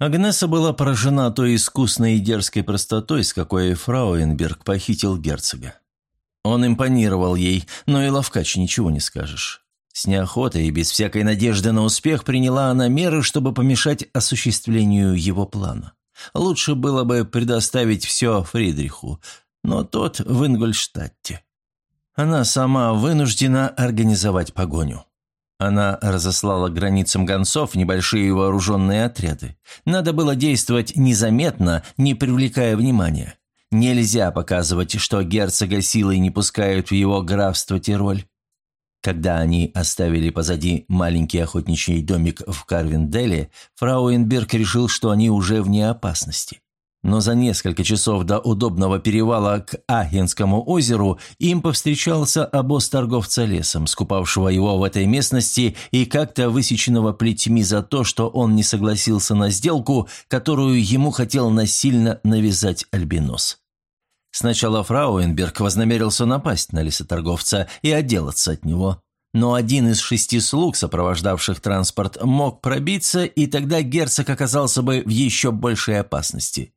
Агнеса была поражена той искусной и дерзкой простотой, с какой Фрауенберг похитил герцога. Он импонировал ей, но и ловкач ничего не скажешь. С неохотой и без всякой надежды на успех приняла она меры, чтобы помешать осуществлению его плана. Лучше было бы предоставить все Фридриху, но тот в Ингольштадте. Она сама вынуждена организовать погоню. Она разослала границам гонцов небольшие вооруженные отряды. Надо было действовать незаметно, не привлекая внимания. Нельзя показывать, что герцога силой не пускают в его графство Тироль. Когда они оставили позади маленький охотничий домик в Карвинделе, Фрауенберг решил, что они уже вне опасности. Но за несколько часов до удобного перевала к Ахенскому озеру им повстречался обоз торговца лесом, скупавшего его в этой местности и как-то высеченного плетьми за то, что он не согласился на сделку, которую ему хотел насильно навязать Альбинос. Сначала Фрауенберг вознамерился напасть на лесоторговца и отделаться от него. Но один из шести слуг, сопровождавших транспорт, мог пробиться, и тогда герцог оказался бы в еще большей опасности.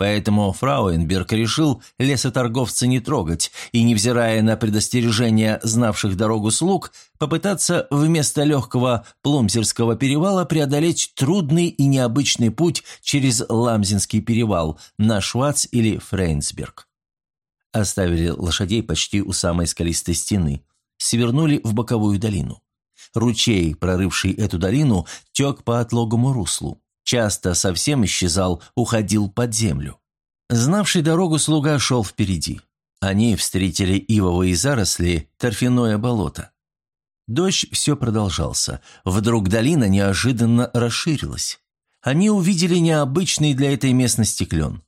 Поэтому Фрауенберг решил лесоторговца не трогать и, невзирая на предостережения знавших дорогу слуг, попытаться вместо легкого Плумзерского перевала преодолеть трудный и необычный путь через Ламзинский перевал на Швац или Фрейнсберг. Оставили лошадей почти у самой скалистой стены, свернули в боковую долину. Ручей, прорывший эту долину, тек по отлогому руслу часто совсем исчезал, уходил под землю. Знавший дорогу слуга шел впереди. Они встретили ивовые заросли, торфяное болото. Дождь все продолжался. Вдруг долина неожиданно расширилась. Они увидели необычный для этой местности клен.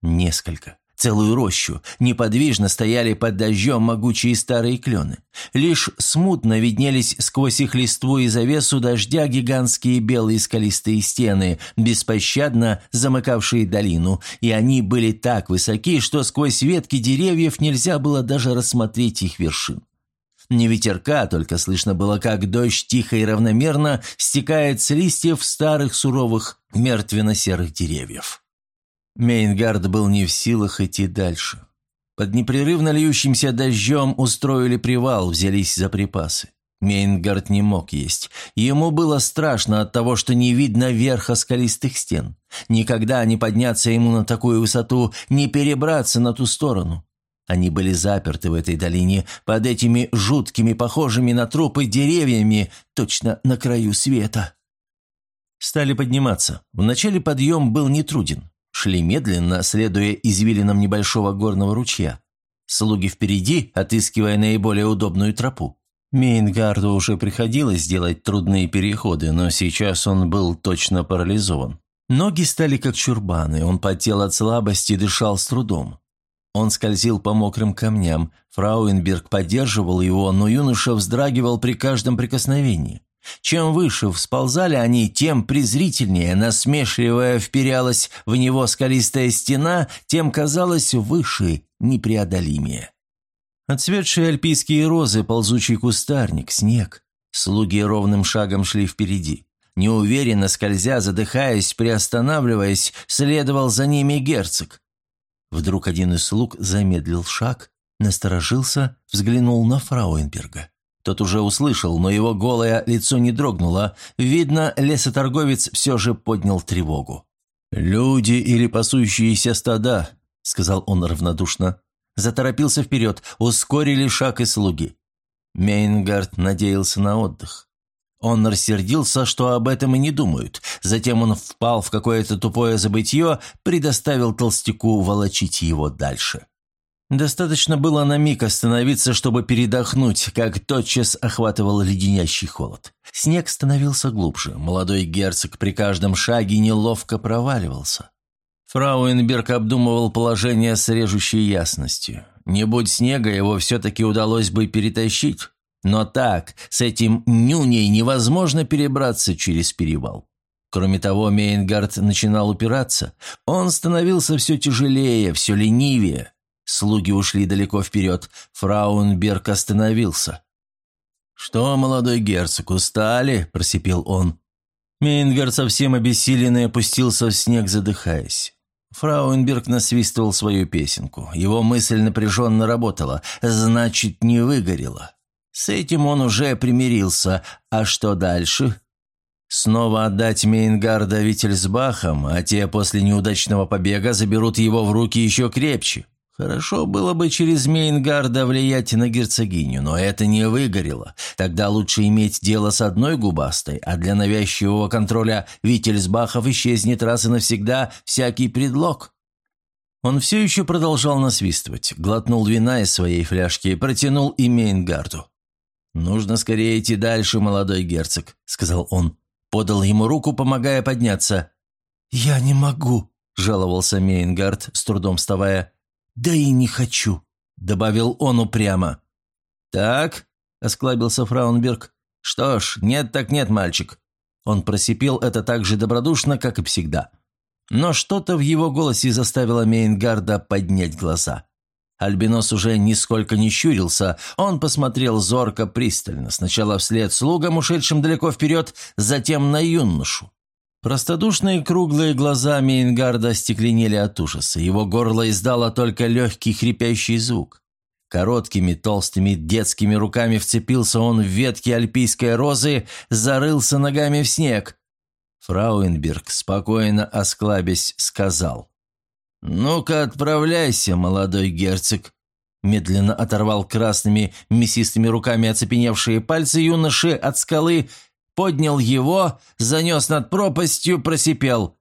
Несколько целую рощу. Неподвижно стояли под дождем могучие старые клены. Лишь смутно виднелись сквозь их листву и завесу дождя гигантские белые скалистые стены, беспощадно замыкавшие долину, и они были так высоки, что сквозь ветки деревьев нельзя было даже рассмотреть их вершин. Не ветерка, только слышно было, как дождь тихо и равномерно стекает с листьев старых суровых мертвенно-серых деревьев. Мейнгард был не в силах идти дальше. Под непрерывно льющимся дождем устроили привал, взялись за припасы. Мейнгард не мог есть. Ему было страшно от того, что не видно верха скалистых стен. Никогда не подняться ему на такую высоту, не перебраться на ту сторону. Они были заперты в этой долине, под этими жуткими, похожими на трупы деревьями, точно на краю света. Стали подниматься. Вначале подъем был нетруден. Шли медленно, следуя извилинам небольшого горного ручья. Слуги впереди, отыскивая наиболее удобную тропу. Мейнгарду уже приходилось делать трудные переходы, но сейчас он был точно парализован. Ноги стали как чурбаны, он потел от слабости и дышал с трудом. Он скользил по мокрым камням, Фрауенберг поддерживал его, но юноша вздрагивал при каждом прикосновении. Чем выше всползали они, тем презрительнее, насмешливая вперялась в него скалистая стена, тем казалось выше, непреодолимее. Отцветшие альпийские розы, ползучий кустарник, снег. Слуги ровным шагом шли впереди. Неуверенно скользя, задыхаясь, приостанавливаясь, следовал за ними герцог. Вдруг один из слуг замедлил шаг, насторожился, взглянул на Фрауенберга. Тот уже услышал, но его голое лицо не дрогнуло. Видно, лесоторговец все же поднял тревогу. «Люди или пасущиеся стада», — сказал он равнодушно. Заторопился вперед, ускорили шаг и слуги. Мейнгард надеялся на отдых. Он рассердился, что об этом и не думают. Затем он впал в какое-то тупое забытье, предоставил толстяку волочить его дальше. Достаточно было на миг остановиться, чтобы передохнуть, как тотчас охватывал леденящий холод. Снег становился глубже, молодой герцог при каждом шаге неловко проваливался. Фрауенберг обдумывал положение с режущей ясностью. Не будь снега, его все-таки удалось бы перетащить. Но так, с этим нюней невозможно перебраться через перевал. Кроме того, Мейнгард начинал упираться. Он становился все тяжелее, все ленивее. Слуги ушли далеко вперед. Фраунберг остановился. «Что, молодой герцог, устали?» – просипел он. Мейнгар совсем обессиленный опустился в снег, задыхаясь. Фрауенберг насвистывал свою песенку. Его мысль напряженно работала. Значит, не выгорело. С этим он уже примирился. А что дальше? Снова отдать Мейнгарда Виттельсбахам, а те после неудачного побега заберут его в руки еще крепче. Хорошо было бы через Мейнгарда влиять на герцогиню, но это не выгорело. Тогда лучше иметь дело с одной губастой, а для навязчивого контроля Виттельсбахов исчезнет раз и навсегда всякий предлог. Он все еще продолжал насвистывать, глотнул вина из своей фляжки и протянул и Мейнгарду. «Нужно скорее идти дальше, молодой герцог», — сказал он. Подал ему руку, помогая подняться. «Я не могу», — жаловался Мейнгард, с трудом вставая. «Да и не хочу», — добавил он упрямо. «Так», — осклабился Фраунберг. «Что ж, нет так нет, мальчик». Он просипел это так же добродушно, как и всегда. Но что-то в его голосе заставило Мейнгарда поднять глаза. Альбинос уже нисколько не щурился, он посмотрел зорко пристально, сначала вслед слугам, ушедшим далеко вперед, затем на юношу. Простодушные круглые глаза Мейнгарда стекленели от ужаса. Его горло издало только легкий хрипящий звук. Короткими, толстыми, детскими руками вцепился он в ветки альпийской розы, зарылся ногами в снег. Фрауенберг, спокойно осклабясь, сказал. «Ну-ка, отправляйся, молодой герцог». Медленно оторвал красными мясистыми руками оцепеневшие пальцы юноши от скалы поднял его, занес над пропастью, просипел.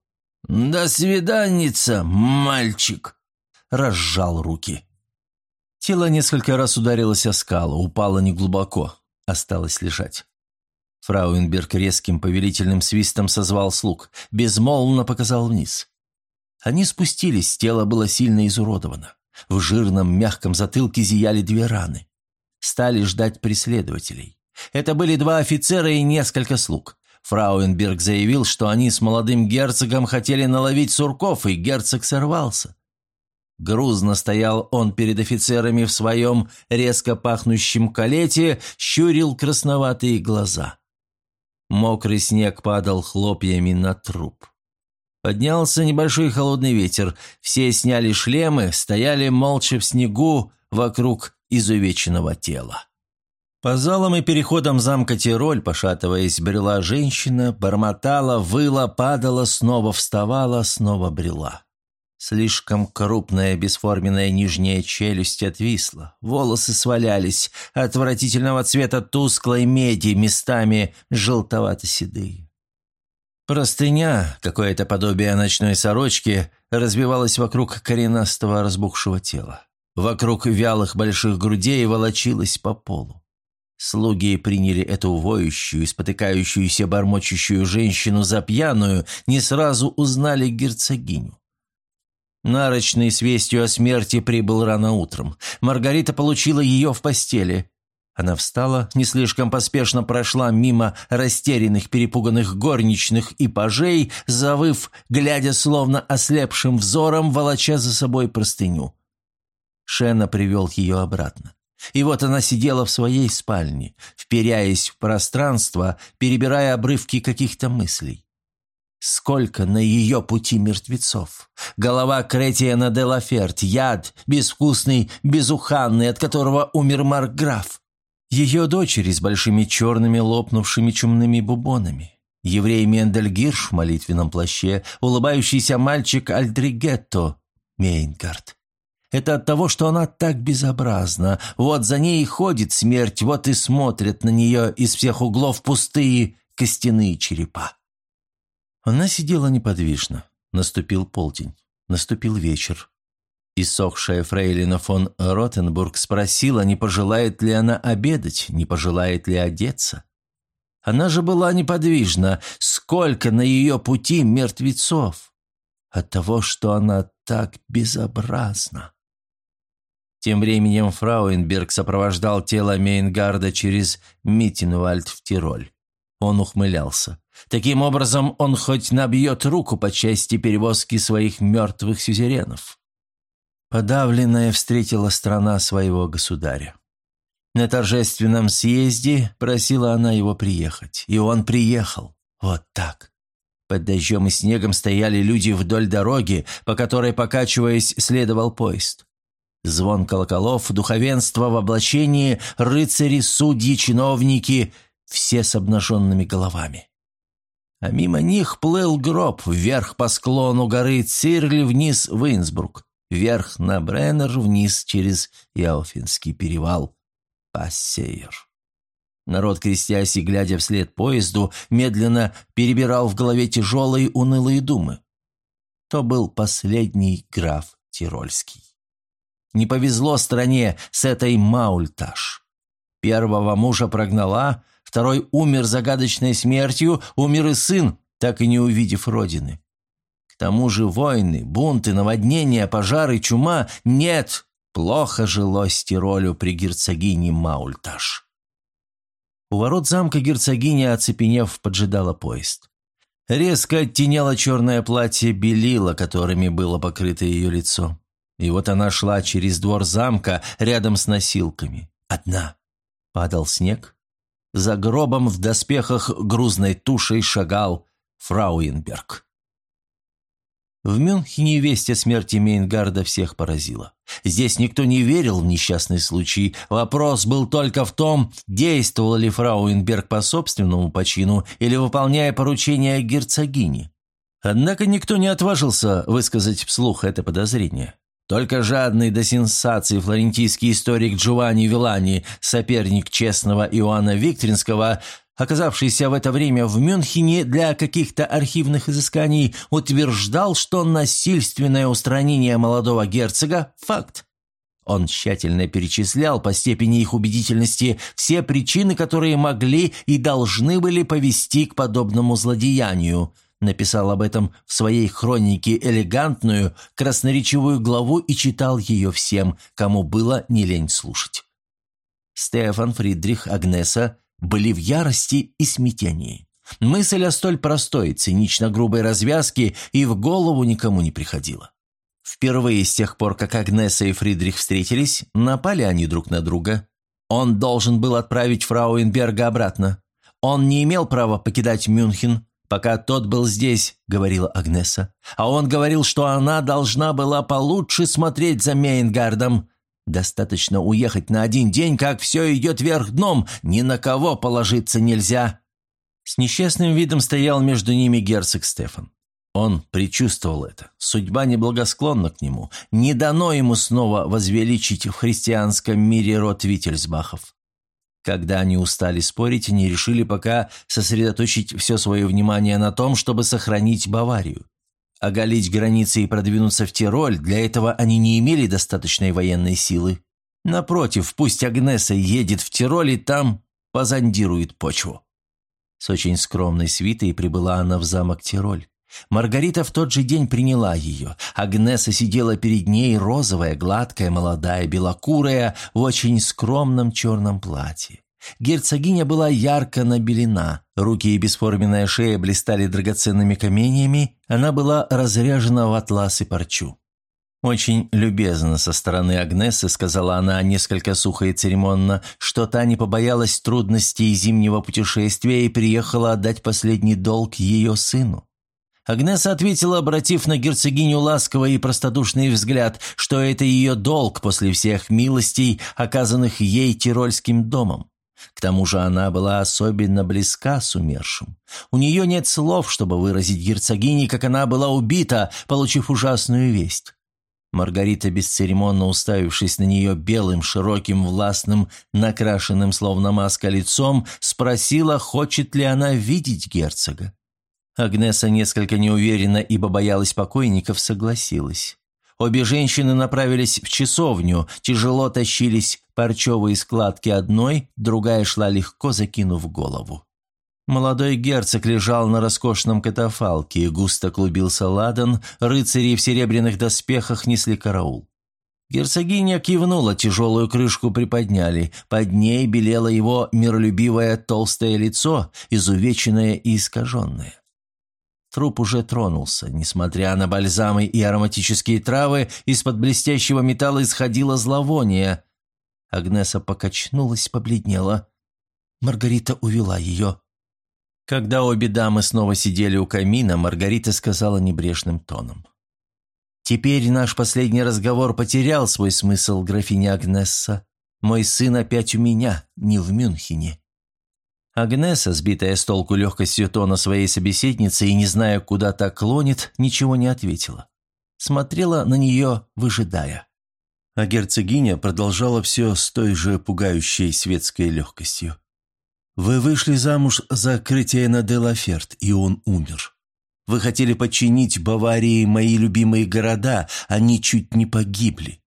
«До свиданица, мальчик!» Разжал руки. Тело несколько раз ударилось о скалу, упало неглубоко, осталось лежать. Фрауенберг резким повелительным свистом созвал слуг, безмолвно показал вниз. Они спустились, тело было сильно изуродовано. В жирном мягком затылке зияли две раны. Стали ждать преследователей. Это были два офицера и несколько слуг. Фрауенберг заявил, что они с молодым герцогом хотели наловить сурков, и герцог сорвался. Грузно стоял он перед офицерами в своем резко пахнущем калете, щурил красноватые глаза. Мокрый снег падал хлопьями на труп. Поднялся небольшой холодный ветер, все сняли шлемы, стояли молча в снегу вокруг изувеченного тела. По залам и переходам замка Тироль, пошатываясь, брела женщина, бормотала, выла, падала, снова вставала, снова брела. Слишком крупная бесформенная нижняя челюсть отвисла, волосы свалялись, отвратительного цвета тусклой меди, местами желтовато-седые. Простыня, какое-то подобие ночной сорочки, разбивалась вокруг коренастого разбухшего тела. Вокруг вялых больших грудей волочилась по полу. Слуги приняли эту воющую, спотыкающуюся, бормочущую женщину за пьяную, не сразу узнали герцогиню. Нарочный с вестью о смерти прибыл рано утром. Маргарита получила ее в постели. Она встала, не слишком поспешно прошла мимо растерянных, перепуганных горничных и пажей, завыв, глядя словно ослепшим взором, волоча за собой простыню. Шена привел ее обратно. И вот она сидела в своей спальне, вперяясь в пространство, перебирая обрывки каких-то мыслей. Сколько на ее пути мертвецов! Голова Кретиана де Лаферт, яд, безвкусный, безуханный, от которого умер Маркграф. Ее дочери с большими черными лопнувшими чумными бубонами. Еврей Мендельгирш в молитвенном плаще, улыбающийся мальчик Альдригетто, Мейнгард. Это от того, что она так безобразна. Вот за ней ходит смерть, вот и смотрят на нее из всех углов пустые костяные черепа. Она сидела неподвижно. Наступил полдень. Наступил вечер. Иссохшая фрейлина фон Ротенбург спросила, не пожелает ли она обедать, не пожелает ли одеться. Она же была неподвижна. Сколько на ее пути мертвецов! От того, что она так безобразна. Тем временем Фрауенберг сопровождал тело Мейнгарда через Миттенвальд в Тироль. Он ухмылялся. Таким образом, он хоть набьет руку по части перевозки своих мертвых сюзеренов. Подавленная встретила страна своего государя. На торжественном съезде просила она его приехать, и он приехал. Вот так. Под дождем и снегом стояли люди вдоль дороги, по которой, покачиваясь, следовал поезд. Звон колоколов, духовенство в облачении, рыцари, судьи, чиновники — все с обнаженными головами. А мимо них плыл гроб вверх по склону горы Цирли, вниз в Инсбрук, вверх на Бреннер, вниз через Яуфинский перевал. Пассейер. Народ, крестясь и глядя вслед поезду, медленно перебирал в голове тяжелые унылые думы. То был последний граф Тирольский. Не повезло стране с этой Маульташ. Первого мужа прогнала, второй умер загадочной смертью, умер и сын, так и не увидев родины. К тому же войны, бунты, наводнения, пожары, чума – нет, плохо жилось Тиролю при герцогине Маульташ. У ворот замка герцогиня, оцепенев, поджидала поезд. Резко оттеняло черное платье белила, которыми было покрыто ее лицо. И вот она шла через двор замка рядом с носилками. Одна. Падал снег. За гробом в доспехах грузной тушей шагал Фрауенберг. В Мюнхене весть о смерти Мейнгарда всех поразила. Здесь никто не верил в несчастный случай. Вопрос был только в том, действовал ли Фрауенберг по собственному почину или выполняя поручения герцогини. Однако никто не отважился высказать вслух это подозрение. Только жадный до сенсаций флорентийский историк Джованни Вилани, соперник честного Иоанна Викторинского, оказавшийся в это время в Мюнхене для каких-то архивных изысканий, утверждал, что насильственное устранение молодого герцога – факт. Он тщательно перечислял по степени их убедительности все причины, которые могли и должны были повести к подобному злодеянию. Написал об этом в своей хронике элегантную, красноречивую главу и читал ее всем, кому было не лень слушать. Стефан Фридрих Агнеса были в ярости и смятении. Мысль о столь простой, цинично-грубой развязке и в голову никому не приходила. Впервые с тех пор, как Агнеса и Фридрих встретились, напали они друг на друга. Он должен был отправить Фрауенберга обратно. Он не имел права покидать Мюнхен, пока тот был здесь, говорила Агнеса. А он говорил, что она должна была получше смотреть за Мейнгардом. Достаточно уехать на один день, как все идет вверх дном, ни на кого положиться нельзя». С несчастным видом стоял между ними герцог Стефан. Он предчувствовал это. Судьба неблагосклонна к нему. Не дано ему снова возвеличить в христианском мире род Вительсбахов. Когда они устали спорить, они решили пока сосредоточить все свое внимание на том, чтобы сохранить Баварию. Оголить границы и продвинуться в Тироль, для этого они не имели достаточной военной силы. Напротив, пусть Агнеса едет в Тироль и там позондирует почву. С очень скромной свитой прибыла она в замок Тироль. Маргарита в тот же день приняла ее. Агнеса сидела перед ней, розовая, гладкая, молодая, белокурая, в очень скромном черном платье. Герцогиня была ярко набелена, руки и бесформенная шея блистали драгоценными каменьями, она была разряжена в атлас и парчу. «Очень любезно со стороны Агнесы», — сказала она несколько сухо и церемонно, что та не побоялась трудностей зимнего путешествия и приехала отдать последний долг ее сыну. Агнеса ответила, обратив на герцогиню ласковый и простодушный взгляд, что это ее долг после всех милостей, оказанных ей Тирольским домом. К тому же она была особенно близка с умершим. У нее нет слов, чтобы выразить герцогине, как она была убита, получив ужасную весть. Маргарита, бесцеремонно уставившись на нее белым, широким, властным, накрашенным, словно маска, лицом, спросила, хочет ли она видеть герцога. Агнеса несколько неуверенно, ибо боялась покойников, согласилась. Обе женщины направились в часовню, тяжело тащились парчевые складки одной, другая шла легко, закинув голову. Молодой герцог лежал на роскошном катафалке, густо клубился ладан, рыцари в серебряных доспехах несли караул. Герцогиня кивнула, тяжелую крышку приподняли, под ней белело его миролюбивое толстое лицо, изувеченное и искаженное. Труп уже тронулся. Несмотря на бальзамы и ароматические травы, из-под блестящего металла исходило зловоние. Агнеса покачнулась, побледнела. Маргарита увела ее. Когда обе дамы снова сидели у камина, Маргарита сказала небрежным тоном. «Теперь наш последний разговор потерял свой смысл, графиня Агнесса. Мой сын опять у меня, не в Мюнхене». Агнеса, сбитая с толку легкостью тона своей собеседницы и не зная, куда так клонит, ничего не ответила. Смотрела на нее, выжидая. А герцогиня продолжала все с той же пугающей светской легкостью. «Вы вышли замуж за Кретиена де Лаферт, и он умер. Вы хотели подчинить Баварии мои любимые города, они чуть не погибли.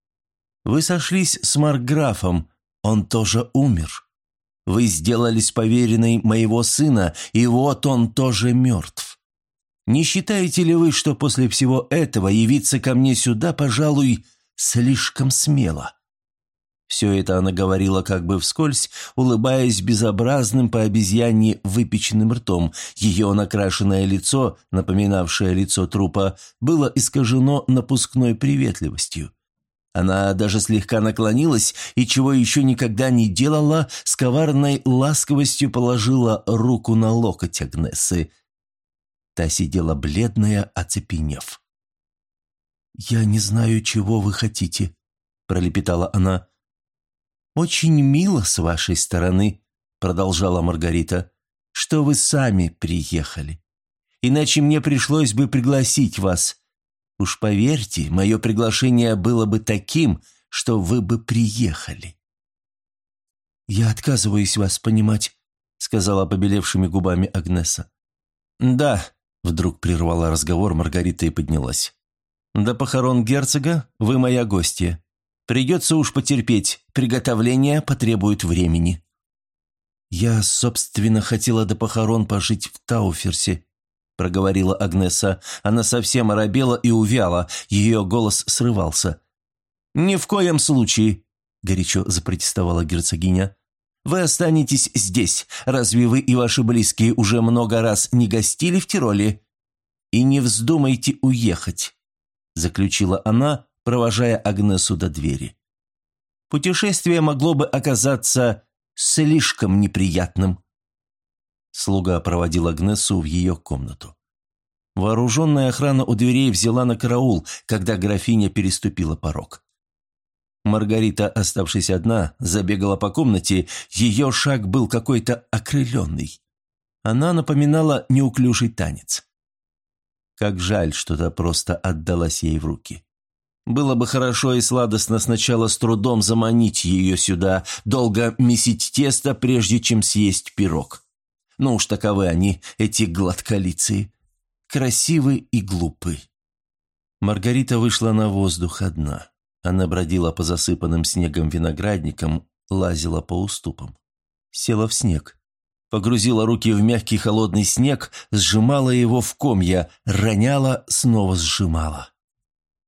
Вы сошлись с Марграфом, он тоже умер. Вы сделались поверенной моего сына, и вот он тоже мертв. Не считаете ли вы, что после всего этого явиться ко мне сюда, пожалуй, слишком смело?» Все это она говорила как бы вскользь, улыбаясь безобразным по обезьяне выпеченным ртом. Ее накрашенное лицо, напоминавшее лицо трупа, было искажено напускной приветливостью. Она даже слегка наклонилась и, чего еще никогда не делала, с коварной ласковостью положила руку на локоть Агнессы. Та сидела бледная, оцепенев. «Я не знаю, чего вы хотите», — пролепетала она. «Очень мило с вашей стороны», — продолжала Маргарита, — «что вы сами приехали. Иначе мне пришлось бы пригласить вас. Уж поверьте, мое приглашение было бы таким, что вы бы приехали». «Я отказываюсь вас понимать», — сказала побелевшими губами Агнеса. «Да», — вдруг прервала разговор Маргарита и поднялась. «До похорон герцога вы моя гостья. Придется уж потерпеть, приготовление потребует времени». «Я, собственно, хотела до похорон пожить в Тауферсе», проговорила Агнеса. Она совсем оробела и увяла, ее голос срывался. «Ни в коем случае!» – горячо запротестовала герцогиня. «Вы останетесь здесь. Разве вы и ваши близкие уже много раз не гостили в Тироле? И не вздумайте уехать!» – заключила она, провожая Агнесу до двери. «Путешествие могло бы оказаться слишком неприятным». Слуга проводил Агнесу в ее комнату. Вооруженная охрана у дверей взяла на караул, когда графиня переступила порог. Маргарита, оставшись одна, забегала по комнате, ее шаг был какой-то окрыленный. Она напоминала неуклюжий танец. Как жаль, что та просто отдалась ей в руки. Было бы хорошо и сладостно сначала с трудом заманить ее сюда, долго месить тесто, прежде чем съесть пирог. Ну уж таковы они, эти гладколицы. Красивы и глупы. Маргарита вышла на воздух одна. Она бродила по засыпанным снегом виноградникам, лазила по уступам. Села в снег. Погрузила руки в мягкий холодный снег, сжимала его в комья, роняла, снова сжимала.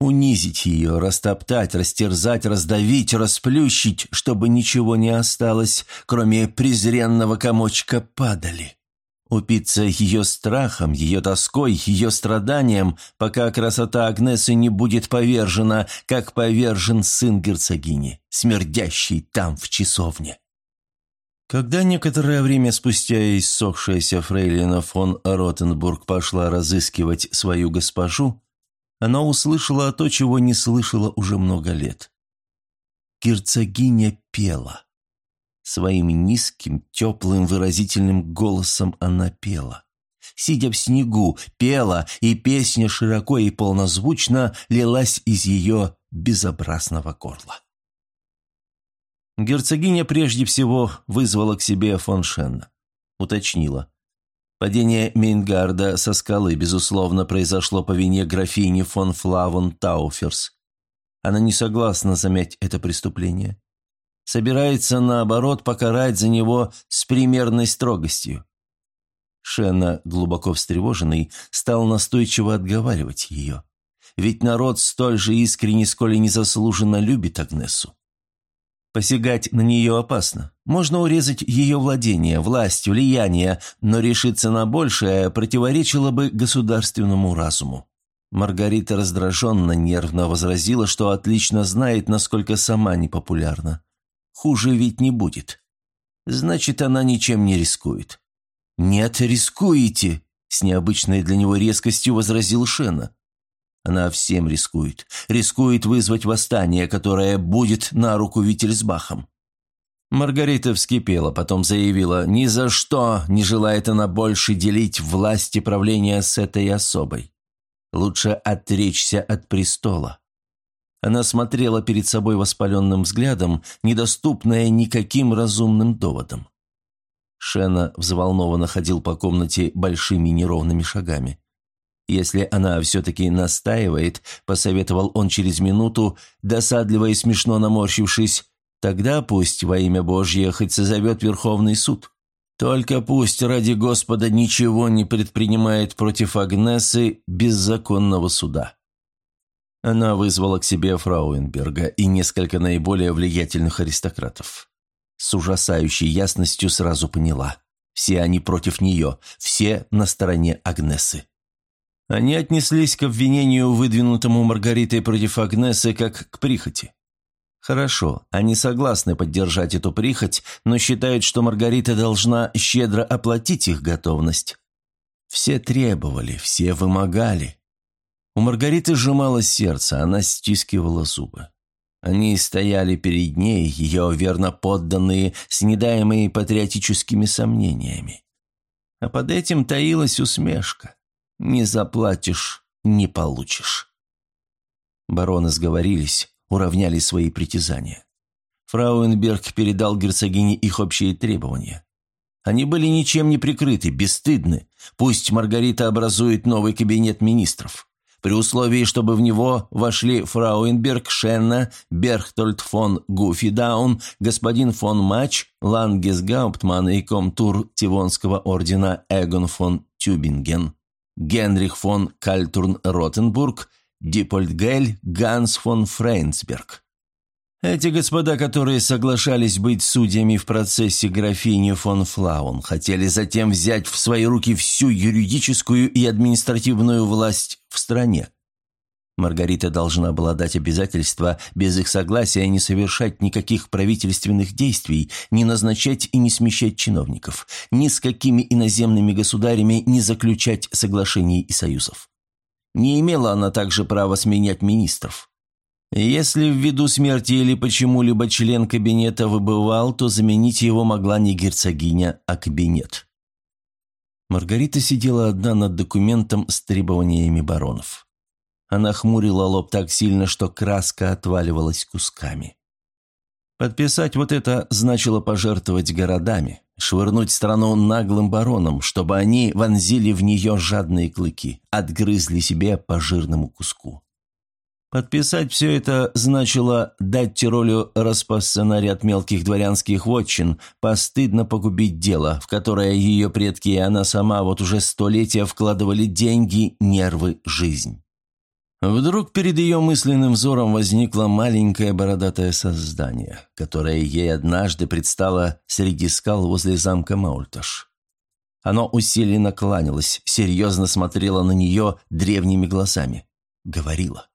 Унизить ее, растоптать, растерзать, раздавить, расплющить, чтобы ничего не осталось, кроме презренного комочка падали. Упиться ее страхом, ее тоской, ее страданием, пока красота Агнесы не будет повержена, как повержен сын герцогини, смердящий там в часовне. Когда некоторое время спустя иссохшаяся фрейлина фон Ротенбург пошла разыскивать свою госпожу, она услышала то, чего не слышала уже много лет. Герцогиня пела. Своим низким, теплым, выразительным голосом она пела. Сидя в снегу, пела, и песня широко и полнозвучно лилась из ее безобразного горла. Герцогиня прежде всего вызвала к себе фон Шенна. Уточнила. Падение Мейнгарда со скалы, безусловно, произошло по вине графини фон Флавон Тауферс. Она не согласна замять это преступление. Собирается, наоборот, покарать за него с примерной строгостью. Шена, глубоко встревоженный, стал настойчиво отговаривать ее. Ведь народ столь же искренне, сколь и незаслуженно любит Агнесу. Посягать на нее опасно. Можно урезать ее владение, власть, влияние, но решиться на большее противоречило бы государственному разуму. Маргарита раздраженно, нервно возразила, что отлично знает, насколько сама непопулярна. Хуже ведь не будет. Значит, она ничем не рискует. «Нет, рискуете!» – с необычной для него резкостью возразил Шена. Она всем рискует. Рискует вызвать восстание, которое будет на руку Вительсбахом. Маргарита вскипела, потом заявила, ни за что не желает она больше делить власть и правление с этой особой. Лучше отречься от престола. Она смотрела перед собой воспаленным взглядом, недоступная никаким разумным доводом. Шена взволнованно ходил по комнате большими неровными шагами. Если она все-таки настаивает, посоветовал он через минуту, досадливо и смешно наморщившись, тогда пусть во имя Божье хоть созовет Верховный суд. Только пусть ради Господа ничего не предпринимает против Агнесы беззаконного суда. Она вызвала к себе Фрауенберга и несколько наиболее влиятельных аристократов. С ужасающей ясностью сразу поняла. Все они против нее, все на стороне Агнесы. Они отнеслись к обвинению, выдвинутому Маргаритой против Агнесы, как к прихоти. Хорошо, они согласны поддержать эту прихоть, но считают, что Маргарита должна щедро оплатить их готовность. Все требовали, все вымогали. У Маргариты сжималось сердце, она стискивала зубы. Они стояли перед ней, ее верно подданные, снедаемые патриотическими сомнениями. А под этим таилась усмешка. Не заплатишь – не получишь. Бароны сговорились, уравняли свои притязания. Фрауенберг передал герцогине их общие требования. Они были ничем не прикрыты, бесстыдны. Пусть Маргарита образует новый кабинет министров. При условии, чтобы в него вошли Фрауенберг, Шенна, Берхтольд фон Гуфидаун, господин фон Мач, Лангесгауптман и комтур Тивонского ордена Эгон фон Тюбинген. Генрих фон Кальтурн-Ротенбург, Дипольдгель, Ганс фон Фрейнсберг. Эти господа, которые соглашались быть судьями в процессе графини фон Флаун, хотели затем взять в свои руки всю юридическую и административную власть в стране. Маргарита должна была дать обязательство без их согласия не совершать никаких правительственных действий, не назначать и не смещать чиновников, ни с какими иноземными государями не заключать соглашений и союзов. Не имела она также права сменять министров. Если ввиду смерти или почему-либо член кабинета выбывал, то заменить его могла не герцогиня, а кабинет. Маргарита сидела одна над документом с требованиями баронов. Она хмурила лоб так сильно, что краска отваливалась кусками. Подписать вот это значило пожертвовать городами, швырнуть страну наглым баронам, чтобы они вонзили в нее жадные клыки, отгрызли себе по жирному куску. Подписать все это значило дать Тиролю распасться на ряд мелких дворянских вотчин, постыдно погубить дело, в которое ее предки и она сама вот уже столетия вкладывали деньги, нервы, жизнь. Вдруг перед ее мысленным взором возникло маленькое бородатое создание, которое ей однажды предстало среди скал возле замка Маульташ. Оно усиленно кланялось, серьезно смотрело на нее древними глазами. Говорило.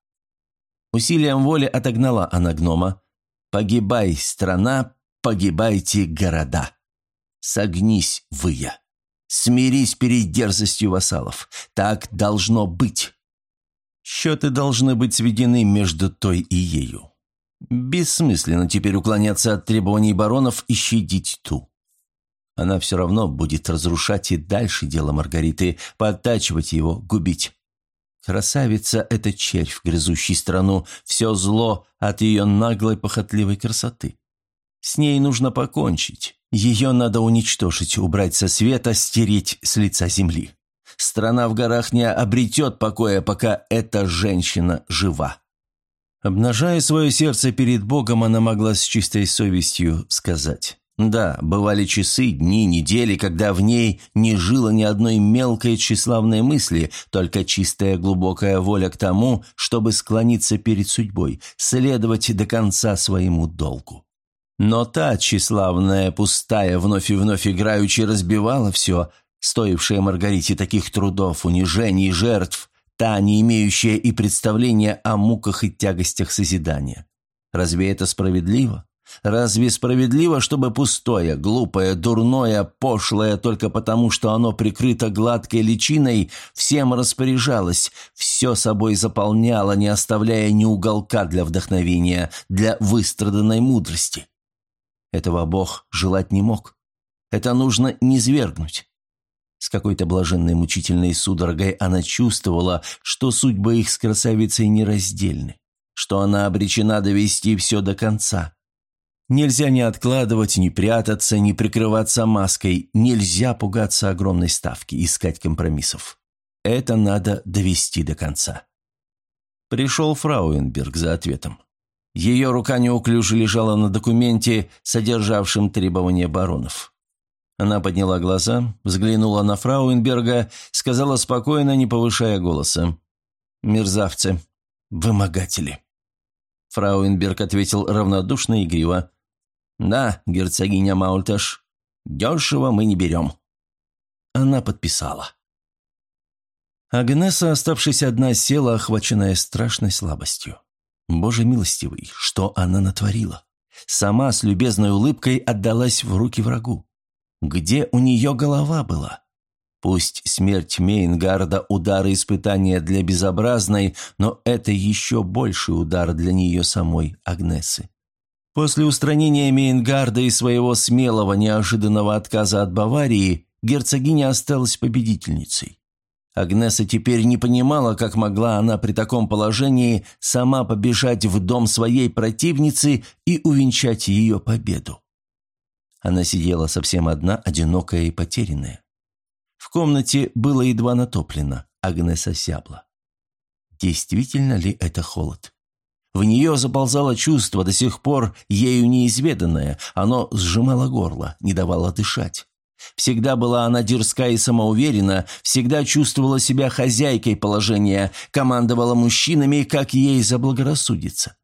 Усилием воли отогнала она гнома. «Погибай, страна, погибайте, города! Согнись, выя! Смирись перед дерзостью вассалов! Так должно быть!» Счеты должны быть сведены между той и ею. Бессмысленно теперь уклоняться от требований баронов и щадить ту. Она все равно будет разрушать и дальше дело Маргариты, подтачивать его, губить. Красавица – это червь, грызущий страну, все зло от ее наглой похотливой красоты. С ней нужно покончить. Ее надо уничтожить, убрать со света, стереть с лица земли. Страна в горах не обретет покоя, пока эта женщина жива. Обнажая свое сердце перед Богом, она могла с чистой совестью сказать. Да, бывали часы, дни, недели, когда в ней не жило ни одной мелкой тщеславной мысли, только чистая глубокая воля к тому, чтобы склониться перед судьбой, следовать до конца своему долгу. Но та тщеславная, пустая, вновь и вновь играючи разбивала все, стоившая Маргарите таких трудов, унижений, жертв, та, не имеющая и представления о муках и тягостях созидания. Разве это справедливо? Разве справедливо, чтобы пустое, глупое, дурное, пошлое, только потому, что оно прикрыто гладкой личиной, всем распоряжалось, все собой заполняло, не оставляя ни уголка для вдохновения, для выстраданной мудрости? Этого Бог желать не мог. Это нужно низвергнуть. С какой-то блаженной мучительной судорогой она чувствовала, что судьбы их с красавицей нераздельны, что она обречена довести все до конца. Нельзя ни откладывать, ни прятаться, ни прикрываться маской, нельзя пугаться огромной ставки, искать компромиссов. Это надо довести до конца. Пришел Фрауенберг за ответом. Ее рука неуклюже лежала на документе, содержавшем требования баронов. Она подняла глаза, взглянула на Фрауенберга, сказала спокойно, не повышая голоса. «Мерзавцы. Вымогатели». Фрауенберг ответил равнодушно и игриво. «Да, герцогиня Маульташ, дешево мы не берем». Она подписала. Агнеса, оставшись одна, села, охваченная страшной слабостью. Боже милостивый, что она натворила? Сама с любезной улыбкой отдалась в руки врагу. Где у нее голова была? Пусть смерть Мейнгарда – удар и испытание для безобразной, но это еще больший удар для нее самой, Агнесы. После устранения Мейнгарда и своего смелого, неожиданного отказа от Баварии, герцогиня осталась победительницей. Агнеса теперь не понимала, как могла она при таком положении сама побежать в дом своей противницы и увенчать ее победу. Она сидела совсем одна, одинокая и потерянная. В комнате было едва натоплено, Агнеса сябла. Действительно ли это холод? В нее заползало чувство, до сих пор ею неизведанное, оно сжимало горло, не давало дышать. Всегда была она дерзка и самоуверена, всегда чувствовала себя хозяйкой положения, командовала мужчинами, как ей заблагорассудится.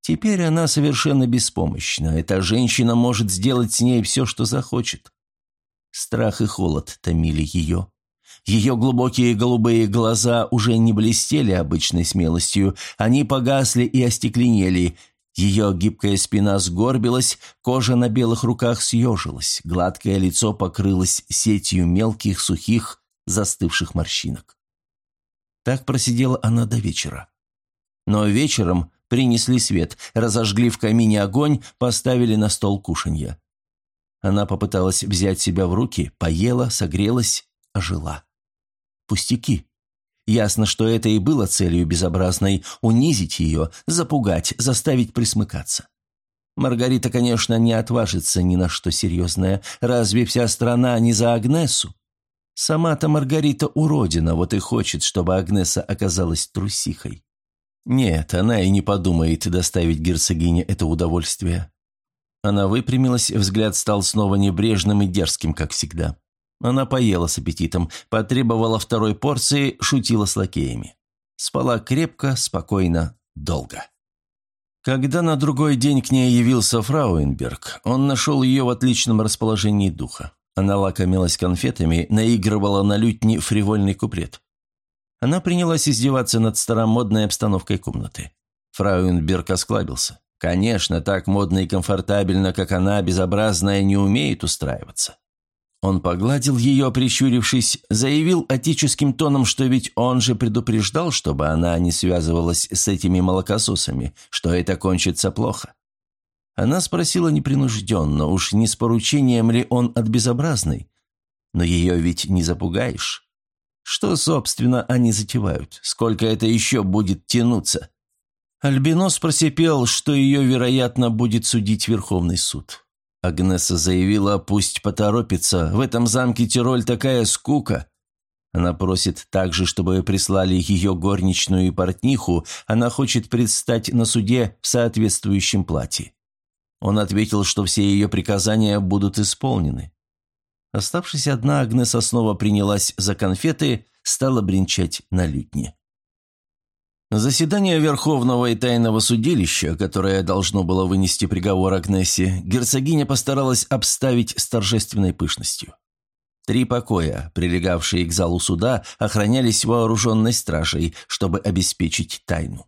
Теперь она совершенно беспомощна. Эта женщина может сделать с ней все, что захочет. Страх и холод томили ее. Ее глубокие голубые глаза уже не блестели обычной смелостью, они погасли и остекленели. Ее гибкая спина сгорбилась, кожа на белых руках съежилась, гладкое лицо покрылось сетью мелких, сухих, застывших морщинок. Так просидела она до вечера. Но вечером Принесли свет, разожгли в камине огонь, поставили на стол кушанья. Она попыталась взять себя в руки, поела, согрелась, ожила. Пустяки. Ясно, что это и было целью безобразной – унизить ее, запугать, заставить присмыкаться. Маргарита, конечно, не отважится ни на что серьезное. Разве вся страна не за Агнесу? Сама-то Маргарита уродина, вот и хочет, чтобы Агнеса оказалась трусихой. Нет, она и не подумает доставить герцогине это удовольствие. Она выпрямилась, взгляд стал снова небрежным и дерзким, как всегда. Она поела с аппетитом, потребовала второй порции, шутила с лакеями. Спала крепко, спокойно, долго. Когда на другой день к ней явился Фрауенберг, он нашел ее в отличном расположении духа. Она лакомилась конфетами, наигрывала на лютни фривольный куплет. Она принялась издеваться над старомодной обстановкой комнаты. Фрауенберг осклабился. Конечно, так модно и комфортабельно, как она, безобразная, не умеет устраиваться. Он погладил ее, прищурившись, заявил отеческим тоном, что ведь он же предупреждал, чтобы она не связывалась с этими молокососами, что это кончится плохо. Она спросила непринужденно, уж не с поручением ли он от безобразной. Но ее ведь не запугаешь. Что, собственно, они затевают? Сколько это еще будет тянуться? Альбинос просипел, что ее, вероятно, будет судить Верховный суд. Агнеса заявила, пусть поторопится, в этом замке Тироль такая скука. Она просит также, чтобы прислали ее горничную и портниху, она хочет предстать на суде в соответствующем платье. Он ответил, что все ее приказания будут исполнены. Оставшись одна, Агнеса снова принялась за конфеты, стала бренчать на лютне. Заседание Верховного и Тайного судилища, которое должно было вынести приговор Агнессе, герцогиня постаралась обставить с торжественной пышностью. Три покоя, прилегавшие к залу суда, охранялись вооруженной стражей, чтобы обеспечить тайну.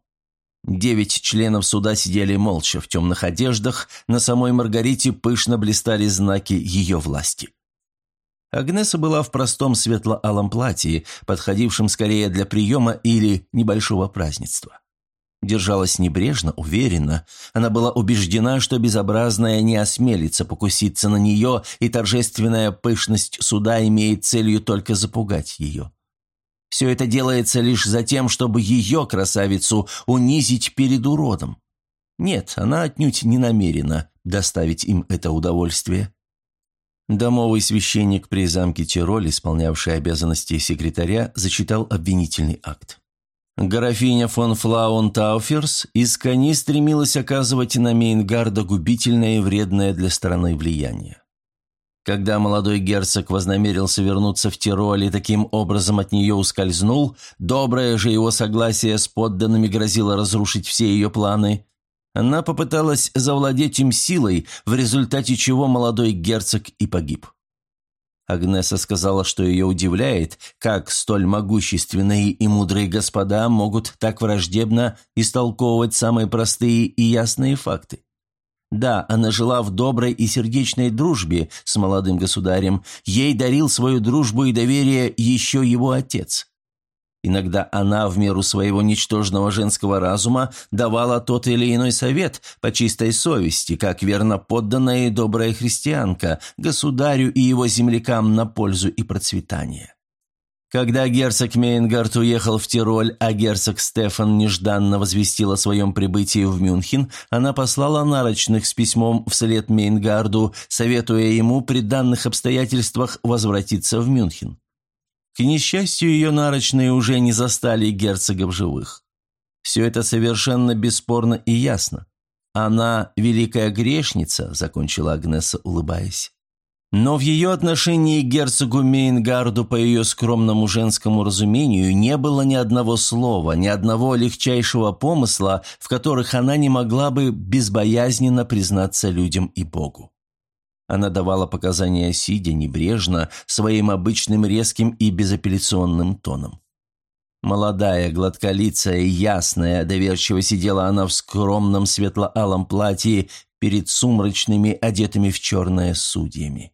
Девять членов суда сидели молча в темных одеждах, на самой Маргарите пышно блистали знаки ее власти. Агнеса была в простом светло-алом платье, подходившем скорее для приема или небольшого празднества. Держалась небрежно, уверенно. Она была убеждена, что безобразная не осмелится покуситься на нее, и торжественная пышность суда имеет целью только запугать ее. Все это делается лишь затем, чтобы ее, красавицу, унизить перед уродом. Нет, она отнюдь не намерена доставить им это удовольствие. Домовый священник при замке Тироль, исполнявший обязанности секретаря, зачитал обвинительный акт. Графиня фон Флавон-Тауферс искони стремилась оказывать на Мейнгарда губительное и вредное для страны влияние. Когда молодой герцог вознамерился вернуться в Тироль и таким образом от нее ускользнул, доброе же его согласие с подданными грозило разрушить все ее планы, она попыталась завладеть им силой, в результате чего молодой герцог и погиб. Агнеса сказала, что ее удивляет, как столь могущественные и мудрые господа могут так враждебно истолковывать самые простые и ясные факты. Да, она жила в доброй и сердечной дружбе с молодым государем, ей дарил свою дружбу и доверие еще его отец. Иногда она, в меру своего ничтожного женского разума, давала тот или иной совет по чистой совести, как верно подданная и добрая христианка, государю и его землякам на пользу и процветание. Когда герцог Мейнгард уехал в Тироль, а герцог Стефан нежданно возвестил о своем прибытии в Мюнхен, она послала нарочных с письмом вслед Мейнгарду, советуя ему при данных обстоятельствах возвратиться в Мюнхен. К несчастью, ее нарочные уже не застали герцога в живых. Все это совершенно бесспорно и ясно. «Она великая грешница», — закончила Агнеса, улыбаясь. Но в ее отношении к герцогу Мейнгарду по ее скромному женскому разумению не было ни одного слова, ни одного легчайшего помысла, в которых она не могла бы безбоязненно признаться людям и Богу. Она давала показания сидя, небрежно, своим обычным резким и безапелляционным тоном. Молодая, гладколицая ясная, доверчиво сидела она в скромном светло-алом платье перед сумрачными, одетыми в черное судьями.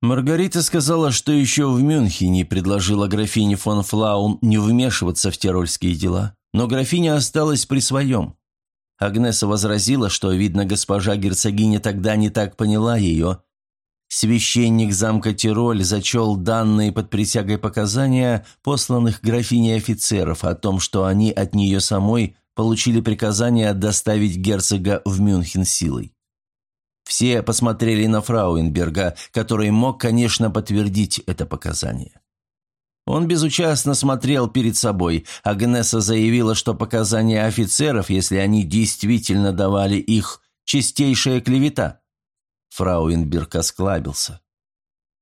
Маргарита сказала, что еще в Мюнхене предложила графине фон Флаун не вмешиваться в тирольские дела, но графиня осталась при своем. Агнеса возразила, что, видно, госпожа герцогиня тогда не так поняла ее. Священник замка Тироль зачел данные под присягой показания посланных графиней офицеров о том, что они от нее самой получили приказание доставить герцога в Мюнхен силой. Все посмотрели на Фрауенберга, который мог, конечно, подтвердить это показание. Он безучастно смотрел перед собой. Агнеса заявила, что показания офицеров, если они действительно давали их, чистейшая клевета. Фрауенберг осклабился.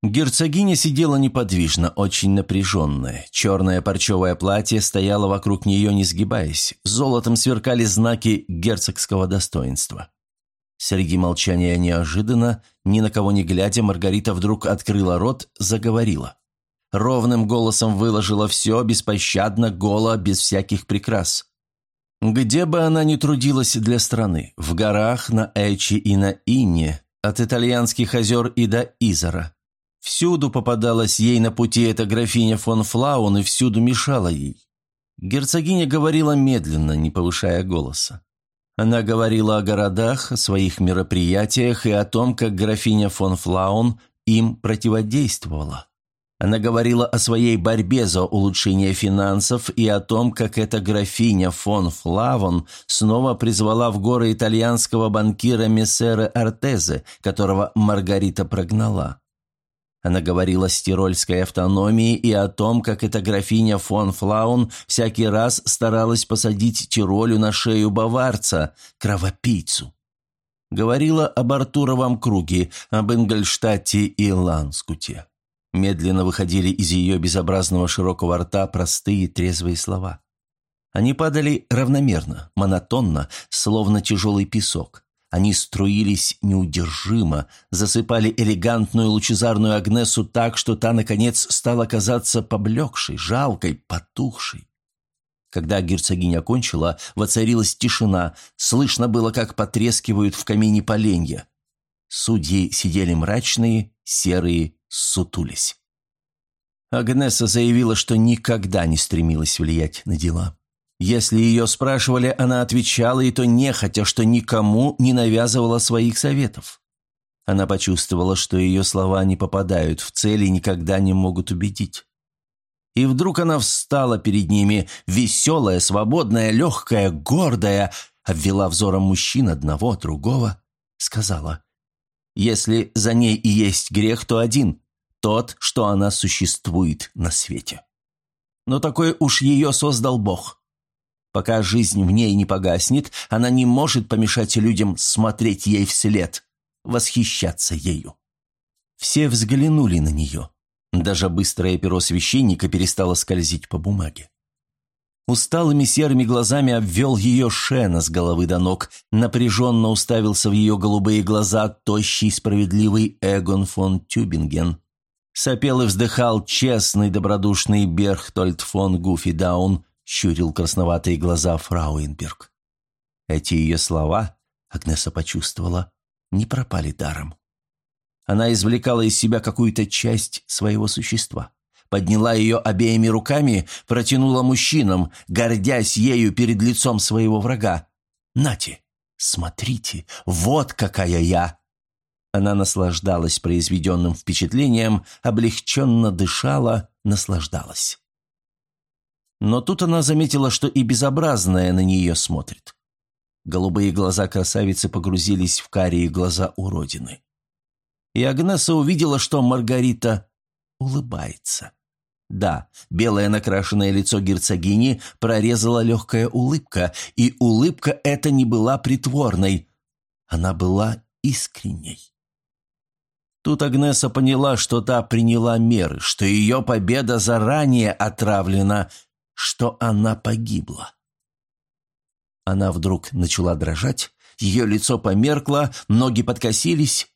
Герцогиня сидела неподвижно, очень напряженная. Черное парчевое платье стояло вокруг нее, не сгибаясь. Золотом сверкали знаки герцогского достоинства. Среди молчания неожиданно, ни на кого не глядя, Маргарита вдруг открыла рот, заговорила. Ровным голосом выложила все, беспощадно, голо, без всяких прикрас. Где бы она ни трудилась для страны, в горах, на Эчи и на Инне, от итальянских озер и до Изора. Всюду попадалась ей на пути эта графиня фон Флаун и всюду мешала ей. Герцогиня говорила медленно, не повышая голоса. Она говорила о городах, о своих мероприятиях и о том, как графиня фон Флаун им противодействовала. Она говорила о своей борьбе за улучшение финансов и о том, как эта графиня фон Флавон снова призвала в горы итальянского банкира Мессера Артезе, которого Маргарита прогнала. Она говорила о стирольской автономии и о том, как эта графиня фон Флаун всякий раз старалась посадить Тиролю на шею баварца, кровопийцу. Говорила об Артуровом круге, об Ингольштадте и Ланскуте. Медленно выходили из ее безобразного широкого рта простые трезвые слова. Они падали равномерно, монотонно, словно тяжелый песок. Они струились неудержимо, засыпали элегантную лучезарную Агнесу так, что та, наконец, стала казаться поблекшей, жалкой, потухшей. Когда герцогиня кончила, воцарилась тишина, слышно было, как потрескивают в камине поленья. Судьи сидели мрачные, серые, сутулись. Агнеса заявила, что никогда не стремилась влиять на дела. Если ее спрашивали, она отвечала, и то нехотя, что никому не навязывала своих советов. Она почувствовала, что ее слова не попадают в цель и никогда не могут убедить. И вдруг она встала перед ними, веселая, свободная, легкая, гордая, обвела взором мужчин одного, другого, сказала, «Если за ней и есть грех, то один, тот, что она существует на свете. Но такой уж ее создал Бог. Пока жизнь в ней не погаснет, она не может помешать людям смотреть ей вслед, восхищаться ею. Все взглянули на нее. Даже быстрое перо священника перестало скользить по бумаге. Усталыми серыми глазами обвел ее Шена с головы до ног, напряженно уставился в ее голубые глаза тощий справедливый Эгон фон Тюбинген. Сопел и вздыхал честный добродушный Берхтольд фон Гуфидаун, щурил красноватые глаза Фрауенберг. Эти ее слова, Агнеса почувствовала, не пропали даром. Она извлекала из себя какую-то часть своего существа. Подняла ее обеими руками, протянула мужчинам, гордясь ею перед лицом своего врага. «Нате, смотрите, вот какая я!» Она наслаждалась произведенным впечатлением, облегченно дышала, наслаждалась. Но тут она заметила, что и безобразная на нее смотрит. Голубые глаза красавицы погрузились в карие глаза уродины. И Агнеса увидела, что Маргарита улыбается. Да, белое накрашенное лицо герцогини прорезала легкая улыбка, и улыбка эта не была притворной. Она была искренней. Тут Агнеса поняла, что та приняла меры, что ее победа заранее отравлена, что она погибла. Она вдруг начала дрожать, ее лицо померкло, ноги подкосились.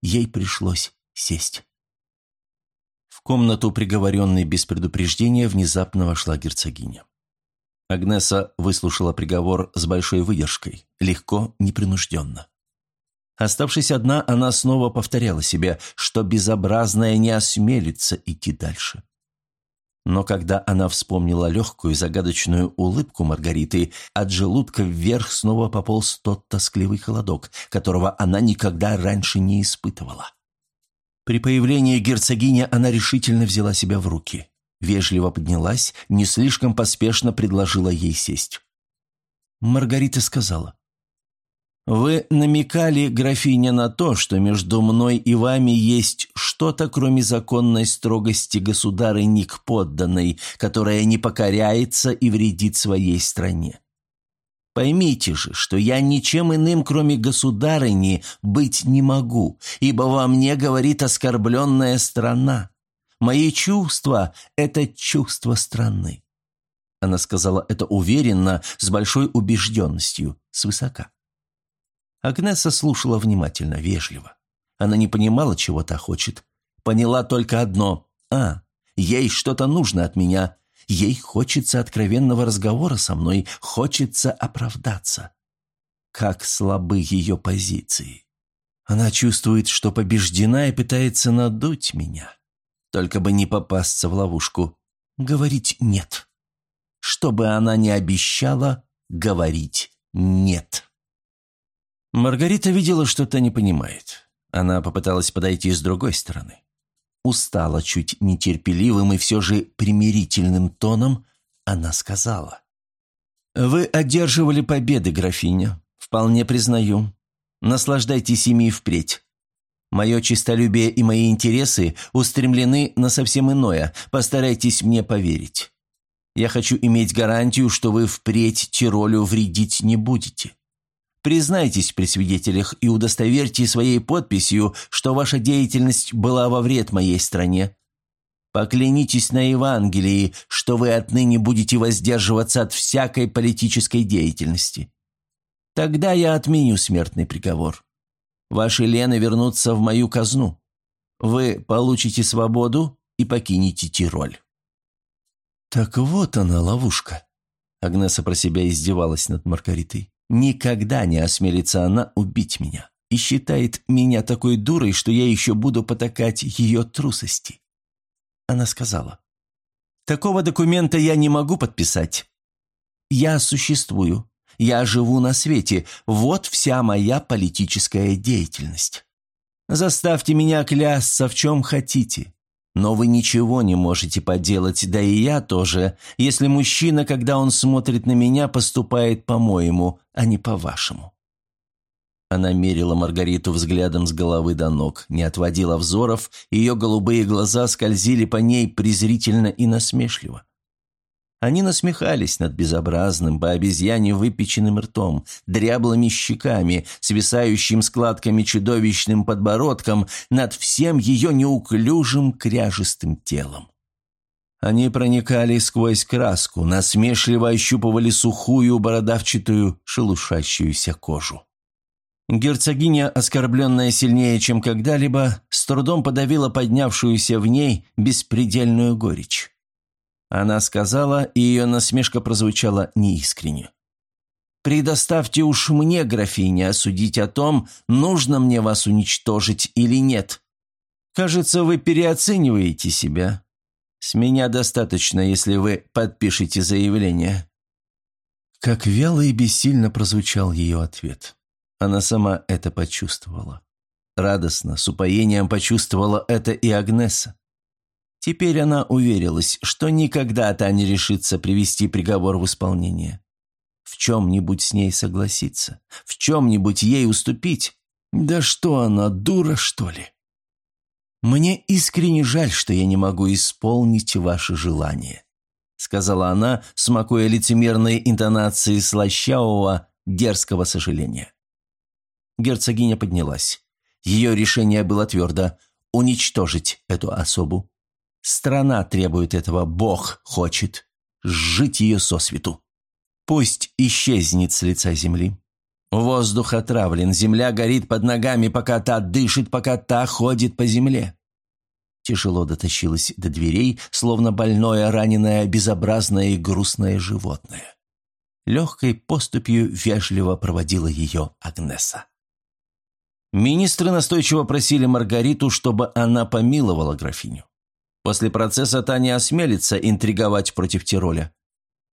Ей пришлось сесть. В комнату, приговоренной без предупреждения, внезапно вошла герцогиня. Агнеса выслушала приговор с большой выдержкой, легко, непринужденно. Оставшись одна, она снова повторяла себе, что безобразная не осмелится идти дальше. Но когда она вспомнила легкую загадочную улыбку Маргариты, от желудка вверх снова пополз тот тоскливый холодок, которого она никогда раньше не испытывала. При появлении герцогини она решительно взяла себя в руки. Вежливо поднялась, не слишком поспешно предложила ей сесть. Маргарита сказала, «Вы намекали, графиня, на то, что между мной и вами есть что-то, кроме законной строгости государыни к подданной, которая не покоряется и вредит своей стране. Поймите же, что я ничем иным, кроме государыни, быть не могу, ибо во мне говорит оскорбленная страна. Мои чувства – это чувство страны». Она сказала это уверенно, с большой убежденностью, свысока. Агнеса слушала внимательно, вежливо. Она не понимала, чего та хочет. Поняла только одно. А, ей что-то нужно от меня. Ей хочется откровенного разговора со мной, хочется оправдаться. Как слабы ее позиции. Она чувствует, что побеждена и пытается надуть меня. Только бы не попасться в ловушку. Говорить «нет». Что бы она ни обещала, говорить «нет». Маргарита видела, что та не понимает. Она попыталась подойти с другой стороны. Устала чуть нетерпеливым и все же примирительным тоном, она сказала. «Вы одерживали победы, графиня. Вполне признаю. Наслаждайтесь ими впредь. Мое честолюбие и мои интересы устремлены на совсем иное. Постарайтесь мне поверить. Я хочу иметь гарантию, что вы впредь Тиролю вредить не будете. Признайтесь при свидетелях и удостоверьте своей подписью, что ваша деятельность была во вред моей стране. Поклянитесь на Евангелии, что вы отныне будете воздерживаться от всякой политической деятельности. Тогда я отменю смертный приговор. Ваши лены вернутся в мою казну. Вы получите свободу и покинете Тироль». Так вот она, ловушка. Агнеса про себя издевалась над Маргаритой. «Никогда не осмелится она убить меня и считает меня такой дурой, что я еще буду потакать ее трусости». Она сказала, «Такого документа я не могу подписать. Я существую, я живу на свете, вот вся моя политическая деятельность. Заставьте меня клясться в чем хотите, но вы ничего не можете поделать, да и я тоже, если мужчина, когда он смотрит на меня, поступает по-моему, а не по-вашему». Она мерила Маргариту взглядом с головы до ног, не отводила взоров, ее голубые глаза скользили по ней презрительно и насмешливо. Они насмехались над безобразным, по обезьяне выпеченным ртом, дряблыми щеками, свисающим складками чудовищным подбородком, над всем ее неуклюжим кряжестым телом. Они проникали сквозь краску, насмешливо ощупывали сухую, бородавчатую, шелушащуюся кожу. Герцогиня, оскорбленная сильнее, чем когда-либо, с трудом подавила поднявшуюся в ней беспредельную горечь. Она сказала, и ее насмешка прозвучала неискренне. «Предоставьте уж мне, графиня, осудить о том, нужно мне вас уничтожить или нет. Кажется, вы переоцениваете себя. С меня достаточно, если вы подпишете заявление». Как вяло и бессильно прозвучал ее ответ. Она сама это почувствовала. Радостно, с упоением почувствовала это и Агнеса. Теперь она уверилась, что никогда та не решится привести приговор в исполнение. В чем-нибудь с ней согласиться, в чем-нибудь ей уступить. Да что она, дура, что ли? «Мне искренне жаль, что я не могу исполнить ваше желание», сказала она, смакуя лицемерные интонации слащавого, дерзкого сожаления. Герцогиня поднялась. Ее решение было твердо – уничтожить эту особу. Страна требует этого, Бог хочет. Сжить ее сосвету. Пусть исчезнет с лица земли. Воздух отравлен, земля горит под ногами, пока та дышит, пока та ходит по земле. Тяжело дотащилась до дверей, словно больное, раненое, безобразное и грустное животное. Легкой поступью вежливо проводила ее Агнеса. Министры настойчиво просили Маргариту, чтобы она помиловала графиню. После процесса та не осмелится интриговать против Тироля.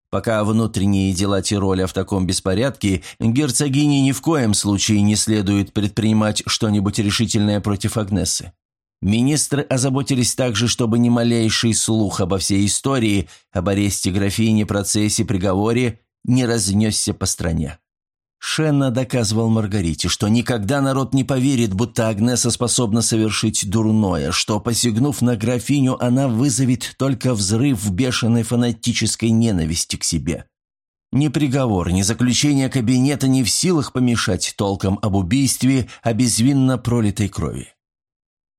Пока внутренние дела Тироля в таком беспорядке, герцогине ни в коем случае не следует предпринимать что-нибудь решительное против Агнесы. Министры озаботились также, чтобы ни малейший слух обо всей истории, об аресте графини, процессе, приговоре не разнесся по стране. Шенна доказывал Маргарите, что никогда народ не поверит, будто Агнеса способна совершить дурное, что, посягнув на графиню, она вызовет только взрыв бешеной фанатической ненависти к себе. Ни приговор, ни заключение кабинета не в силах помешать толкам об убийстве, о безвинно пролитой крови.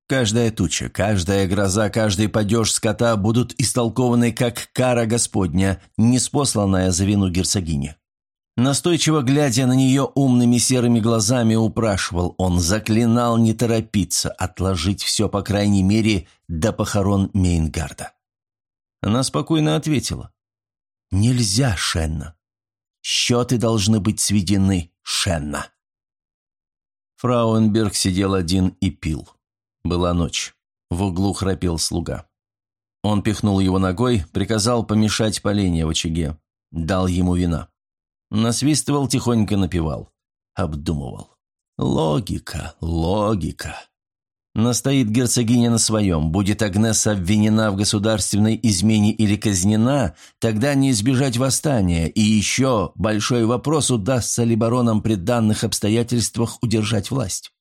Каждая туча, каждая гроза, каждый падеж скота будут истолкованы как кара Господня, неспосланная за вину герцогини. Настойчиво глядя на нее умными серыми глазами, упрашивал он, заклинал не торопиться, отложить все, по крайней мере, до похорон Мейнгарда. Она спокойно ответила. «Нельзя, Шенна. Счеты должны быть сведены, Шенна». Фрауенберг сидел один и пил. Была ночь. В углу храпел слуга. Он пихнул его ногой, приказал помешать поленья в очаге. Дал ему вина. Насвистывал, тихонько напевал. Обдумывал. Логика, логика. Настоит герцогиня на своем. Будет Агнеса обвинена в государственной измене или казнена, тогда не избежать восстания. И еще большой вопрос, удастся ли баронам при данных обстоятельствах удержать власть.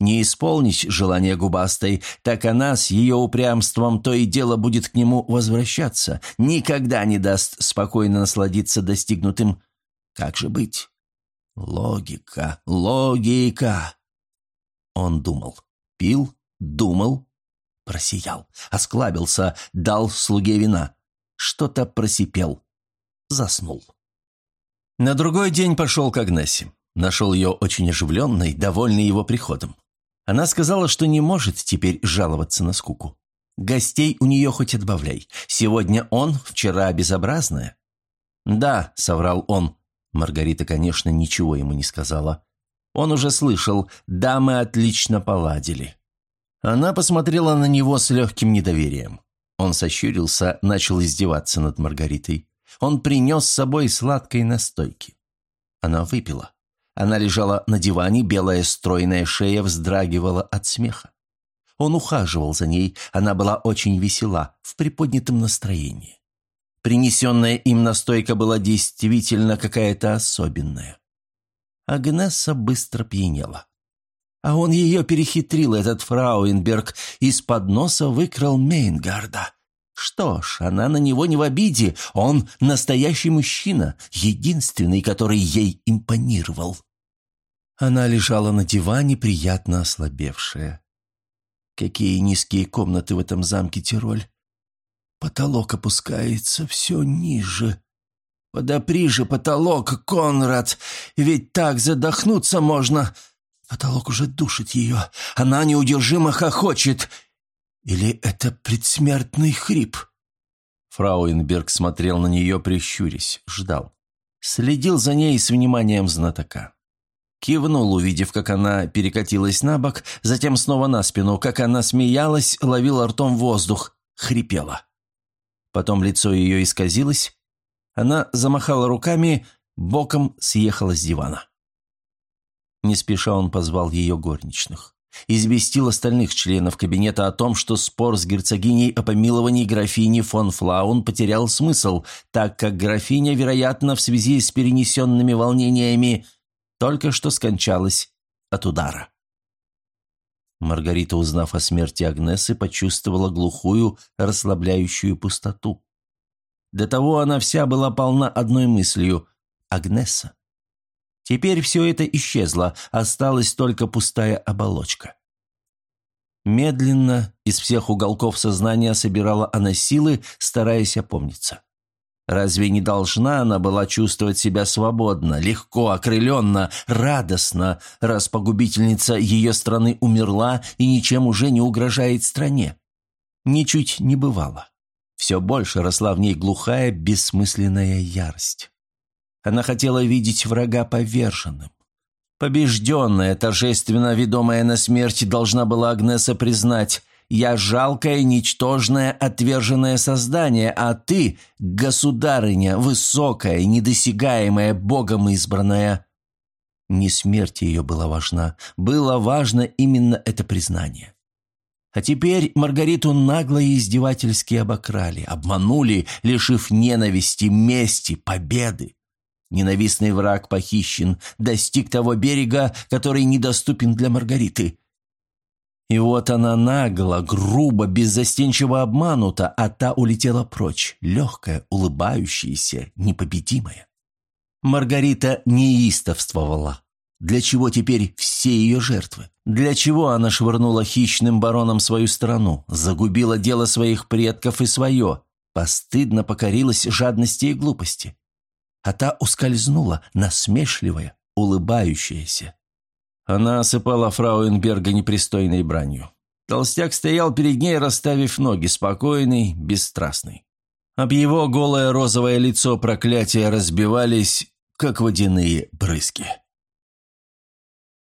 Не исполнить желание губастой, так она с ее упрямством то и дело будет к нему возвращаться, никогда не даст спокойно насладиться достигнутым как же быть? Логика, логика. Он думал, пил, думал, просиял, осклабился, дал слуге вина. Что-то просипел, заснул. На другой день пошел к Агнессе. Нашел ее очень оживленной, довольной его приходом. Она сказала, что не может теперь жаловаться на скуку. Гостей у нее хоть отбавляй. Сегодня он, вчера безобразная. «Да», — соврал он. Маргарита, конечно, ничего ему не сказала. Он уже слышал, дамы отлично поладили. Она посмотрела на него с легким недоверием. Он сощурился, начал издеваться над Маргаритой. Он принес с собой сладкой настойки. Она выпила. Она лежала на диване, белая стройная шея вздрагивала от смеха. Он ухаживал за ней, она была очень весела, в приподнятом настроении. Принесенная им настойка была действительно какая-то особенная. Агнесса быстро пьянела. А он ее перехитрил, этот Фрауенберг, из-под носа выкрал Мейнгарда. Что ж, она на него не в обиде, он настоящий мужчина, единственный, который ей импонировал. Она лежала на диване, приятно ослабевшая. Какие низкие комнаты в этом замке Тироль. Потолок опускается все ниже. Подопри же потолок, Конрад, ведь так задохнуться можно. Потолок уже душит ее, она неудержимо хохочет. Или это предсмертный хрип? Фрауенберг смотрел на нее, прищурясь, ждал. Следил за ней с вниманием знатока. Кивнул, увидев, как она перекатилась на бок, затем снова на спину, как она смеялась, ловила ртом воздух, хрипела. Потом лицо ее исказилось, она замахала руками, боком съехала с дивана. Не спеша он позвал ее горничных. Известил остальных членов кабинета о том, что спор с герцогиней о помиловании графини фон Флаун потерял смысл, так как графиня, вероятно, в связи с перенесенными волнениями, только что скончалась от удара. Маргарита, узнав о смерти Агнесы, почувствовала глухую, расслабляющую пустоту. До того она вся была полна одной мыслью – Агнеса. Теперь все это исчезло, осталась только пустая оболочка. Медленно из всех уголков сознания собирала она силы, стараясь опомниться. Разве не должна она была чувствовать себя свободно, легко, окрыленно, радостно, раз погубительница ее страны умерла и ничем уже не угрожает стране? Ничуть не бывало. Все больше росла в ней глухая, бессмысленная ярость. Она хотела видеть врага поверженным. Побежденная, торжественно ведомая на смерть, должна была Агнеса признать «Я жалкое, ничтожное, отверженное создание, а ты, государыня, высокая, недосягаемая, Богом избранная». Не смерть ее была важна, было важно именно это признание. А теперь Маргариту нагло и издевательски обокрали, обманули, лишив ненависти, мести, победы. Ненавистный враг похищен, достиг того берега, который недоступен для Маргариты. И вот она нагло, грубо, беззастенчиво обманута, а та улетела прочь, легкая, улыбающаяся, непобедимая. Маргарита неистовствовала. Для чего теперь все ее жертвы? Для чего она швырнула хищным баронам свою страну, загубила дело своих предков и свое, постыдно покорилась жадности и глупости? а та ускользнула, насмешливая, улыбающаяся. Она осыпала Фрауенберга непристойной бранью. Толстяк стоял перед ней, расставив ноги, спокойный, бесстрастный. Об его голое розовое лицо проклятия разбивались, как водяные брызги.